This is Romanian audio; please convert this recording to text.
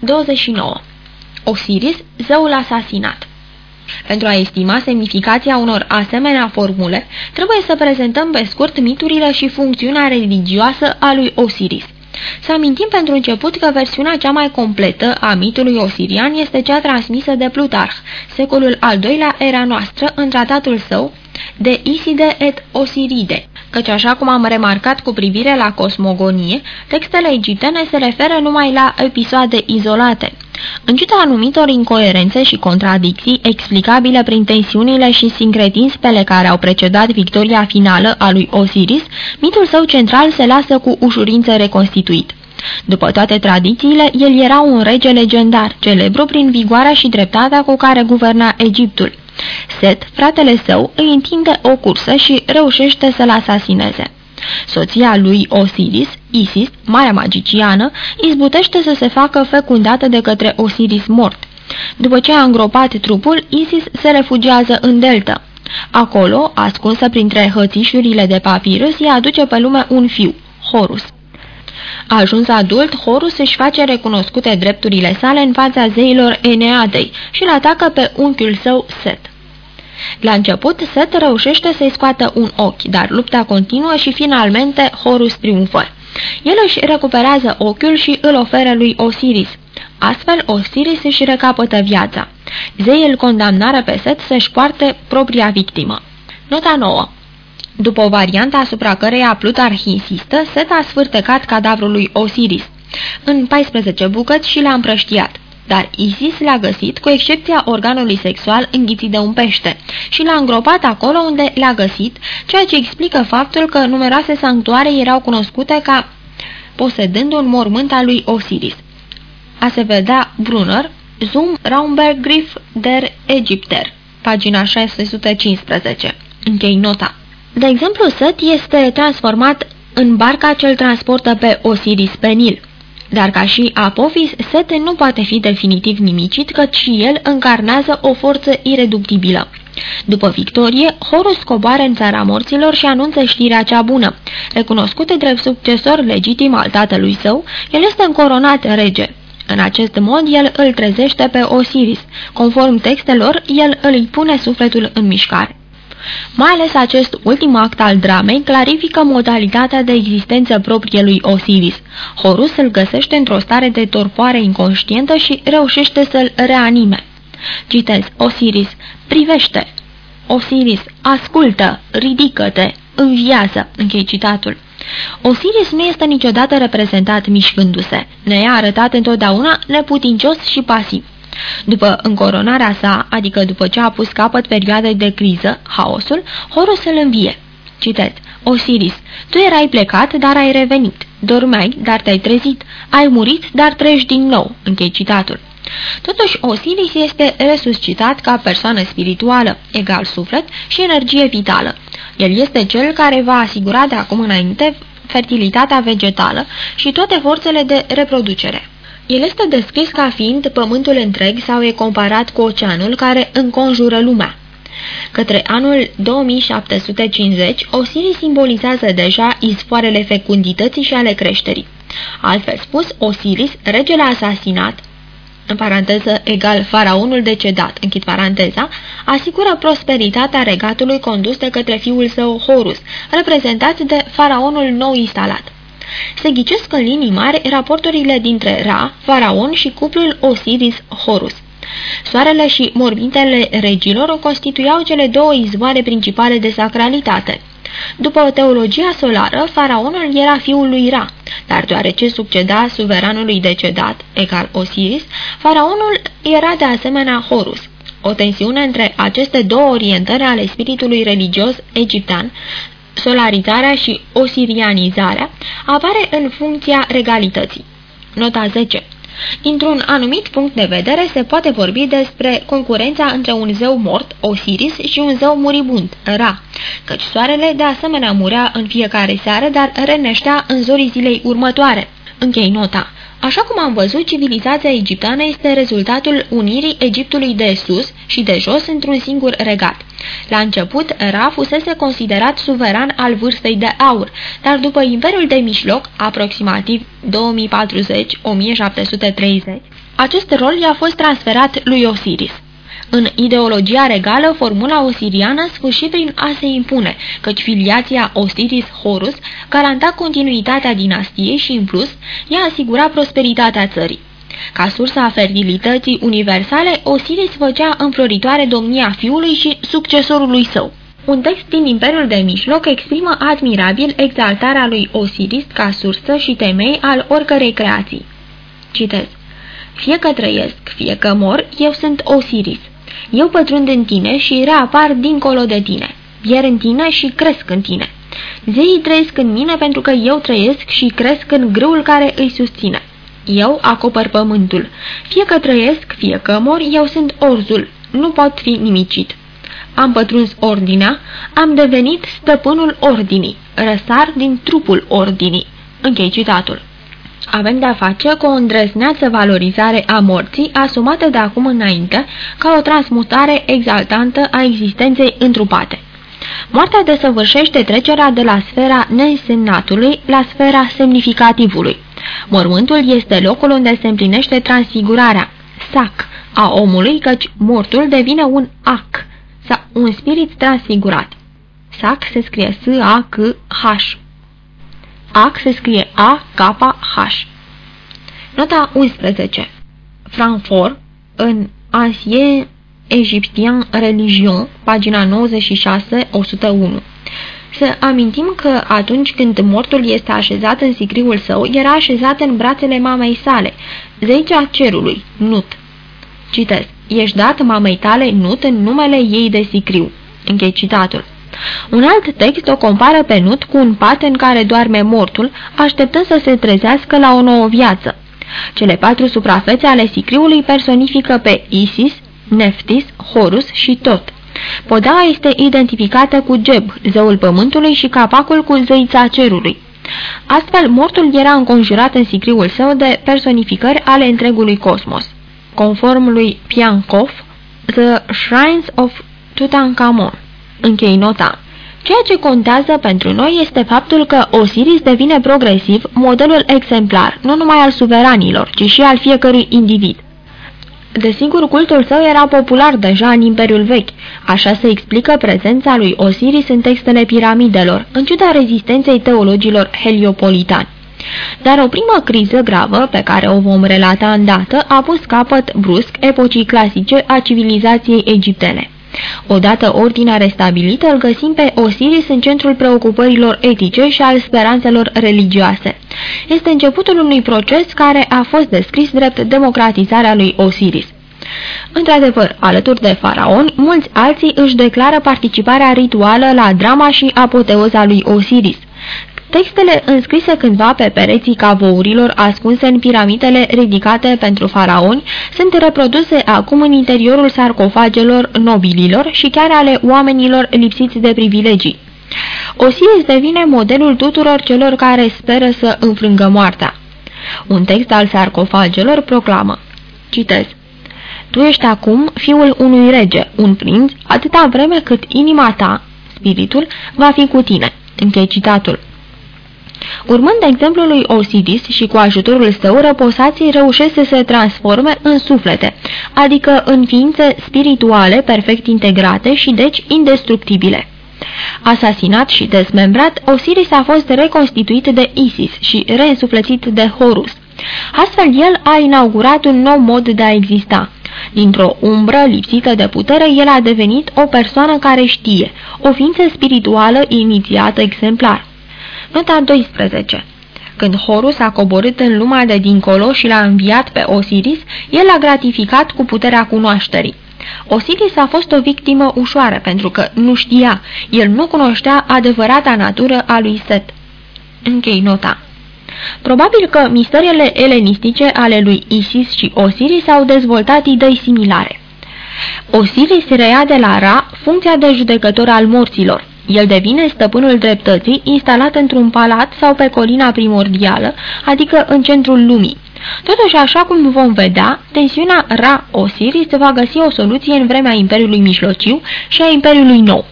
29. Osiris, zeul asasinat pentru a estima semnificația unor asemenea formule, trebuie să prezentăm pe scurt miturile și funcțiunea religioasă a lui Osiris. Să amintim pentru început că versiunea cea mai completă a mitului osirian este cea transmisă de Plutarh, secolul al doilea era noastră, în tratatul său de Iside et Osiride, căci așa cum am remarcat cu privire la cosmogonie, textele egiptene se referă numai la episoade izolate. În ciuda anumitor incoerențe și contradicții explicabile prin tensiunile și sincretismele care au precedat victoria finală a lui Osiris, mitul său central se lasă cu ușurință reconstituit. După toate tradițiile, el era un rege legendar, celebru prin vigoarea și dreptatea cu care guverna Egiptul. Set, fratele său, îi întinde o cursă și reușește să-l asasineze. Soția lui Osiris, Isis, marea magiciană, izbutește să se facă fecundată de către Osiris mort. După ce a îngropat trupul, Isis se refugiază în delta. Acolo, ascunsă printre hățișurile de papirus, ea aduce pe lume un fiu, Horus. Ajuns adult, Horus își face recunoscute drepturile sale în fața zeilor Eneadei și îl atacă pe unchiul său Set. La început, Set reușește să-i scoată un ochi, dar lupta continuă și finalmente Horus triumfă. El își recuperează ochiul și îl oferă lui Osiris. Astfel, Osiris își recapătă viața. Zeii îl condamnară pe Set să-și poarte propria victimă. Nota 9 după o variantă asupra căreia Plutarh insistă, Set a sfârtecat cadavrul lui Osiris în 14 bucăți și l-a împrăștiat. Dar Isis l-a găsit, cu excepția organului sexual înghițit de un pește, și l-a îngropat acolo unde l-a găsit, ceea ce explică faptul că numeroase sanctuare erau cunoscute ca posedând un mormânt al lui Osiris. A se vedea Brunner, Zum Raumberg der Egypter, pagina 615. Închei nota. De exemplu, Set este transformat în barca ce îl transportă pe Osiris pe Nil. Dar ca și Apophis, Set nu poate fi definitiv nimicit, căci și el încarnează o forță ireductibilă. După victorie, Horus coboară în țara morților și anunță știrea cea bună. Recunoscut drept succesor legitim al tatălui său, el este încoronat rege. În acest mod, el îl trezește pe Osiris. Conform textelor, el îi pune sufletul în mișcare. Mai ales acest ultim act al dramei clarifică modalitatea de existență proprie lui Osiris. Horus îl găsește într-o stare de torpoare inconștientă și reușește să-l reanime. Citez, Osiris, privește! Osiris, ascultă, ridică-te, înviază, închei citatul. Osiris nu este niciodată reprezentat mișcându-se, ne e arătat întotdeauna neputincios și pasiv. După încoronarea sa, adică după ce a pus capăt perioadei de criză, haosul, Horus îl învie. Citez. Osiris, tu erai plecat, dar ai revenit. Dormeai, dar te-ai trezit. Ai murit, dar treci din nou. Închei citatul. Totuși, Osiris este resuscitat ca persoană spirituală, egal suflet și energie vitală. El este cel care va asigura de acum înainte fertilitatea vegetală și toate forțele de reproducere. El este descris ca fiind pământul întreg sau e comparat cu oceanul care înconjură lumea. Către anul 2750, Osiris simbolizează deja izvoarele fecundității și ale creșterii. Altfel spus, Osiris, regele asasinat, în paranteză egal faraonul decedat, închid paranteza, asigură prosperitatea regatului condus de către fiul său Horus, reprezentat de faraonul nou instalat. Se ghicesc în linii mari raporturile dintre Ra, faraon și cuplul Osiris-Horus. Soarele și morbintele regilor constituiau cele două izvoare principale de sacralitate. După teologia solară, faraonul era fiul lui Ra, dar deoarece succeda suveranului decedat, egal Osiris, faraonul era de asemenea Horus. O tensiune între aceste două orientări ale spiritului religios egiptean solarizarea și osirianizarea apare în funcția regalității. Nota 10 Dintr-un anumit punct de vedere se poate vorbi despre concurența între un zeu mort, Osiris, și un zeu muribund, Ra, căci soarele de asemenea murea în fiecare seară, dar reneștea în zorii zilei următoare. Închei nota. Așa cum am văzut, civilizația egipteană este rezultatul unirii Egiptului de sus și de jos într-un singur regat. La început, Ra fusese considerat suveran al vârstei de aur, dar după Imperiul de Mijloc, aproximativ 2040-1730, Acest rol i-a fost transferat lui Osiris. În ideologia regală, formula osiriană sfârși prin a se impune, căci filiația Osiris-Horus garanta continuitatea dinastiei și, în plus, ea asigura prosperitatea țării. Ca sursa a fertilității universale, Osiris făcea înfloritoare domnia fiului și succesorului său. Un text din Imperiul de Mijloc exprimă admirabil exaltarea lui Osiris ca sursă și temei al oricărei creații. Citez. Fie că trăiesc, fie că mor, eu sunt Osiris. Eu pătrund în tine și reapar dincolo de tine. Pier în tine și cresc în tine. Zeii trăiesc în mine pentru că eu trăiesc și cresc în grâul care îi susține. Eu acopăr pământul. Fie că trăiesc, fie că mor, eu sunt orzul. Nu pot fi nimicit. Am pătruns ordinea, am devenit stăpânul ordinii. Răsar din trupul ordinii. Închei citatul. Avem de-a face cu o îndrăzneață valorizare a morții asumată de acum înainte ca o transmutare exaltantă a existenței întrupate. Moartea desăvârșește trecerea de la sfera neînsemnatului la sfera semnificativului. Mormântul este locul unde se împlinește transfigurarea, sac, a omului, căci mortul devine un ac, sau un spirit transfigurat. Sac se scrie S-A-C-H. Ac se scrie A-K-H. Nota 11. Frankfurt, în Ancien Egyptien Religion, pagina 96, 101. Să amintim că atunci când mortul este așezat în sicriul său, era așezat în brațele mamei sale, zeicea cerului, Nut. Citesc, ești dat mamei tale Nut în numele ei de sicriu. Închei citatul. Un alt text o compară pe Nut cu un pat în care doarme mortul, așteptând să se trezească la o nouă viață. Cele patru suprafețe ale sicriului personifică pe Isis, Neftis, Horus și Tot. Podeaua este identificată cu Geb, zeul pământului și capacul cu zeița cerului. Astfel, mortul era înconjurat în sicriul său de personificări ale întregului cosmos. Conform lui Piankov, The Shrines of Tutankhamon. Închei nota. Ceea ce contează pentru noi este faptul că Osiris devine progresiv modelul exemplar, nu numai al suveranilor, ci și al fiecărui individ. Desigur, cultul său era popular deja în Imperiul Vechi, așa se explică prezența lui Osiris în textele piramidelor, în ciuda rezistenței teologilor heliopolitani. Dar o primă criză gravă, pe care o vom relata îndată, a pus capăt brusc epocii clasice a civilizației egiptene. Odată ordinea restabilită, îl găsim pe Osiris în centrul preocupărilor etice și al speranțelor religioase. Este începutul unui proces care a fost descris drept democratizarea lui Osiris. Într-adevăr, alături de faraon, mulți alții își declară participarea rituală la drama și apoteoza lui Osiris. Textele înscrise cândva pe pereții cavourilor ascunse în piramidele ridicate pentru faraoni sunt reproduse acum în interiorul sarcofagelor nobililor și chiar ale oamenilor lipsiți de privilegii. Osiris devine modelul tuturor celor care speră să înfrângă moartea. Un text al sarcofagelor proclamă, citez, Tu ești acum fiul unui rege, un prinț, atâta vreme cât inima ta, spiritul, va fi cu tine. Închei citatul. Urmând exemplul lui Osiris și cu ajutorul său, răposații reușesc să se transforme în suflete, adică în ființe spirituale perfect integrate și deci indestructibile. Asasinat și dezmembrat, Osiris a fost reconstituit de Isis și reînsuflețit de Horus. Astfel, el a inaugurat un nou mod de a exista. Dintr-o umbră lipsită de putere, el a devenit o persoană care știe, o ființă spirituală inițiată exemplar. Nota 12 când Horus a coborât în lumea de dincolo și l-a înviat pe Osiris, el a gratificat cu puterea cunoașterii. Osiris a fost o victimă ușoară pentru că nu știa, el nu cunoștea adevărata natură a lui Set. Închei nota. Probabil că misteriile elenistice ale lui Isis și Osiris au dezvoltat idei similare. Osiris reia de la Ra funcția de judecător al morților. El devine stăpânul dreptății instalat într-un palat sau pe colina primordială, adică în centrul lumii. Totuși, așa cum vom vedea, tensiunea Ra-Osiris va găsi o soluție în vremea Imperiului Mijlociu și a Imperiului Nou.